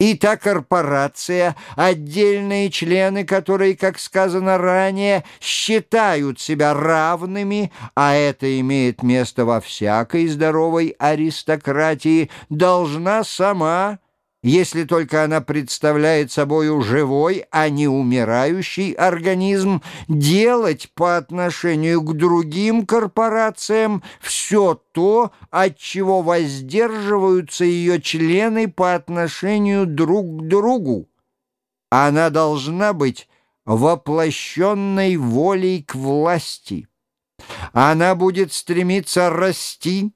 И та корпорация, отдельные члены которой, как сказано ранее, считают себя равными, а это имеет место во всякой здоровой аристократии, должна сама если только она представляет собою живой, а не умирающий организм, делать по отношению к другим корпорациям все то, от чего воздерживаются ее члены по отношению друг к другу. Она должна быть воплощенной волей к власти. Она будет стремиться расти,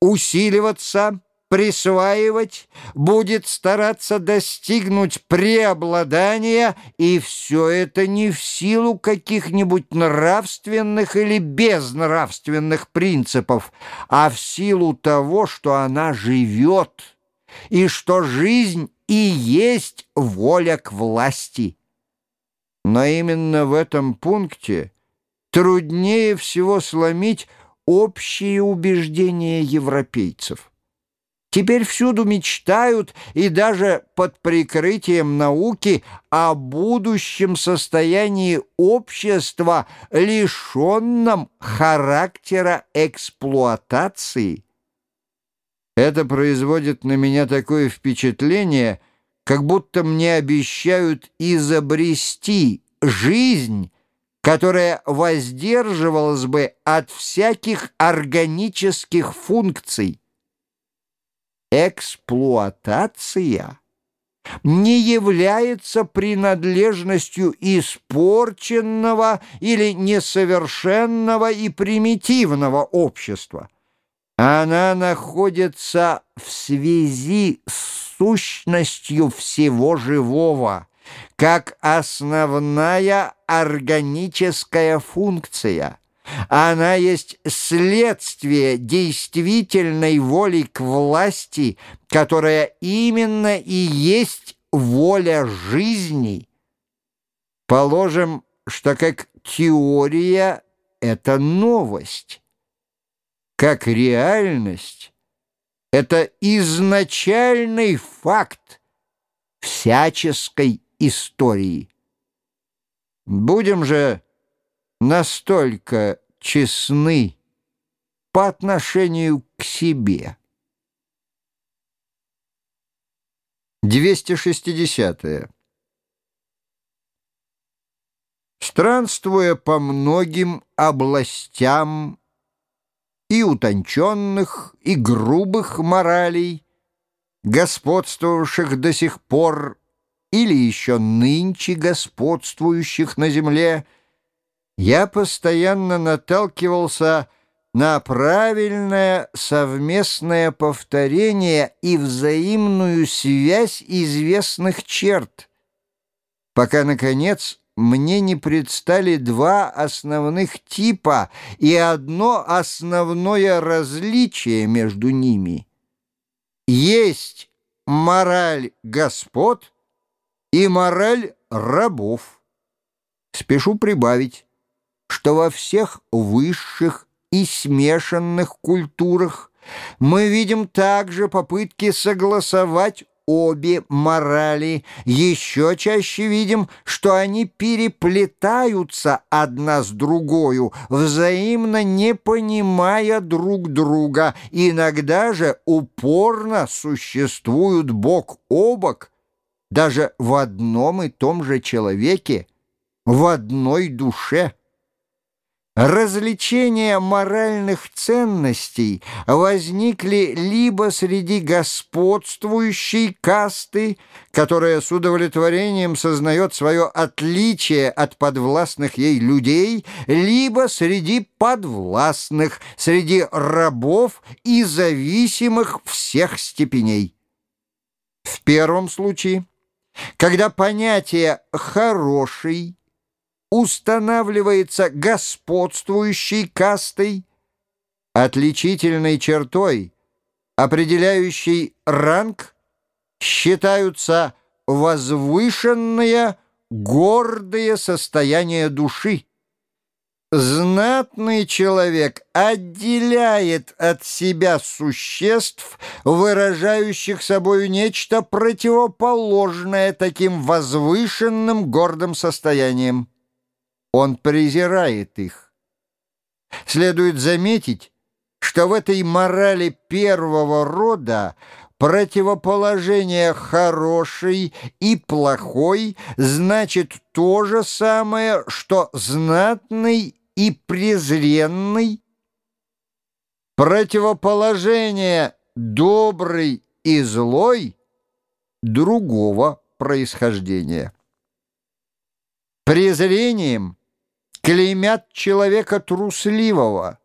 усиливаться, присваивать, будет стараться достигнуть преобладания, и все это не в силу каких-нибудь нравственных или безнравственных принципов, а в силу того, что она живет, и что жизнь и есть воля к власти. Но именно в этом пункте труднее всего сломить общие убеждения европейцев. Теперь всюду мечтают и даже под прикрытием науки о будущем состоянии общества, лишенном характера эксплуатации. Это производит на меня такое впечатление, как будто мне обещают изобрести жизнь, которая воздерживалась бы от всяких органических функций эксплуатация не является принадлежностью испорченного или несовершенного и примитивного общества. Она находится в связи с сущностью всего живого, как основная органическая функция – она есть следствие действительной воли к власти, которая именно и есть воля жизни. Положим, что как теория — это новость, как реальность — это изначальный факт всяческой истории. Будем же настолько честны по отношению к себе. 260. -е. Странствуя по многим областям и утонченных, и грубых моралей, господствовавших до сих пор или еще нынче господствующих на земле, я постоянно наталкивался на правильное совместное повторение и взаимную связь известных черт, пока, наконец, мне не предстали два основных типа и одно основное различие между ними. Есть мораль господ и мораль рабов. Спешу прибавить, что во всех высших и смешанных культурах мы видим также попытки согласовать обе морали. Еще чаще видим, что они переплетаются одна с другою, взаимно не понимая друг друга, иногда же упорно существуют бок о бок, даже в одном и том же человеке, в одной душе. Развлечения моральных ценностей возникли либо среди господствующей касты, которая с удовлетворением сознает свое отличие от подвластных ей людей, либо среди подвластных, среди рабов и зависимых всех степеней. В первом случае, когда понятие «хороший» устанавливается господствующей кастой, отличительной чертой, определяющей ранг, считаются возвышенные, гордые состояния души. Знатный человек отделяет от себя существ, выражающих собою нечто противоположное таким возвышенным гордым состоянием. Он презирает их. Следует заметить, что в этой морали первого рода противоположение хороший и плохой значит то же самое, что знатный и презренный. Противоположение добрый и злой другого происхождения. Презрением клеймят человека трусливого,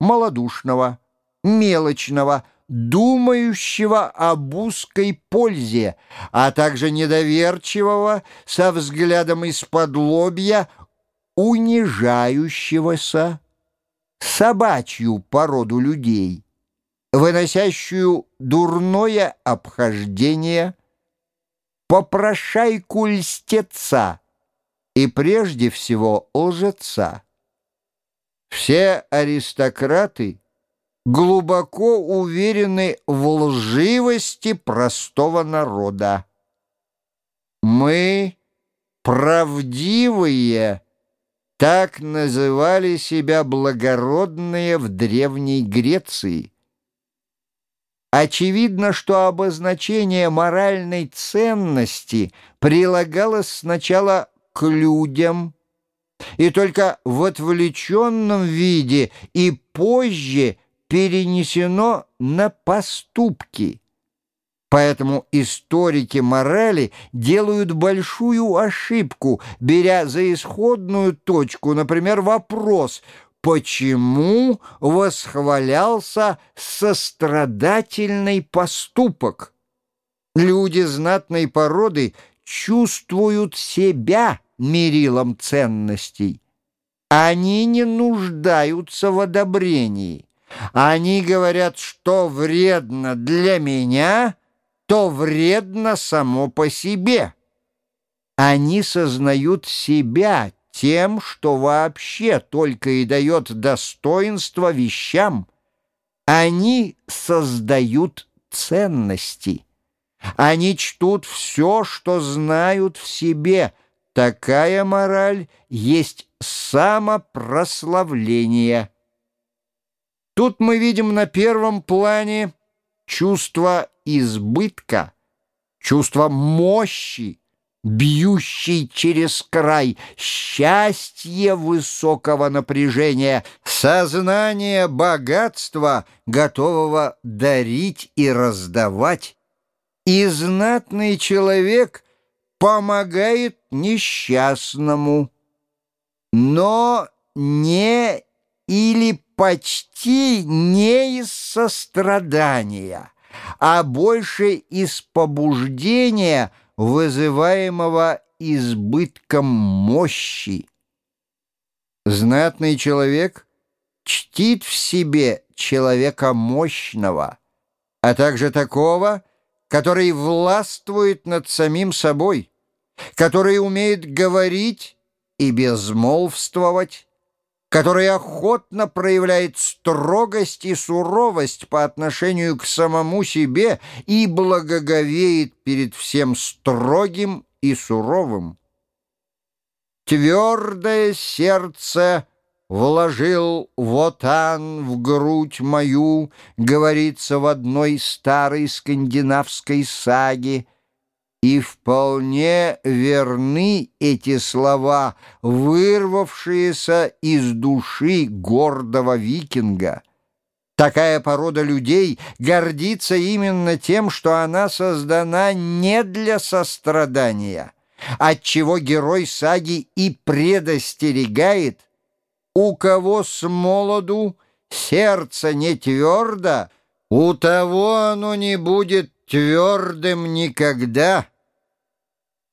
малодушного, мелочного, думающего об узкой пользе, а также недоверчивого, со взглядом из-под лобья, унижающегося, собачью породу людей, выносящую дурное обхождение, попрошайку льстеца и прежде всего лжеца. Все аристократы глубоко уверены в лживости простого народа. Мы правдивые, так называли себя благородные в Древней Греции. Очевидно, что обозначение моральной ценности прилагалось сначала к людям, и только в отвлеченном виде и позже перенесено на поступки. Поэтому историки морали делают большую ошибку, беря за исходную точку, например, вопрос «Почему восхвалялся сострадательный поступок?» Люди знатной породы чувствуют себя мерилом ценностей. Они не нуждаются в одобрении. Они говорят, что вредно для меня, то вредно само по себе. Они сознают себя тем, что вообще только и дает достоинство вещам. Они создают ценности. Они чтут все, что знают в себе. Такая мораль есть самопрославление. Тут мы видим на первом плане чувство избытка, чувство мощи, бьющей через край, счастье высокого напряжения, сознание богатства, готового дарить и раздавать. И знатный человек помогает несчастному, но не или почти не из сострадания, а больше из побуждения, вызываемого избытком мощи. Знатный человек чтит в себе человека мощного, а также такого, который властвует над самим собой, который умеет говорить и безмолвствовать, который охотно проявляет строгость и суровость по отношению к самому себе и благоговеет перед всем строгим и суровым. Твердое сердце вложил вотан в грудь мою, говорится в одной старой скандинавской саге, и вполне верны эти слова, вырвавшиеся из души гордого викинга. Такая порода людей гордится именно тем, что она создана не для сострадания, отчего герой саги и предостерегает, у кого с молоду сердце не твердо, у того оно не будет твердым никогда.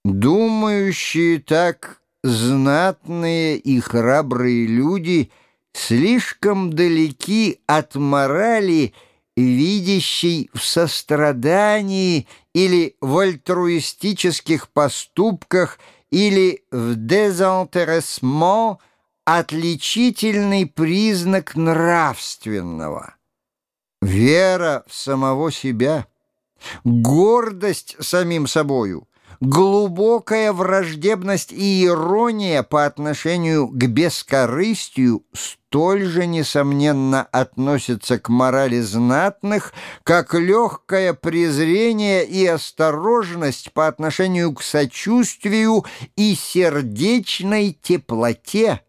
Думающие так знатные и храбрые люди слишком далеки от морали, видящей в сострадании или в альтруистических поступках или в дезинтересмент отличительный признак нравственного. Вера в самого себя, гордость самим собою, глубокая враждебность и ирония по отношению к бескорыстию столь же, несомненно, относятся к морали знатных, как легкое презрение и осторожность по отношению к сочувствию и сердечной теплоте,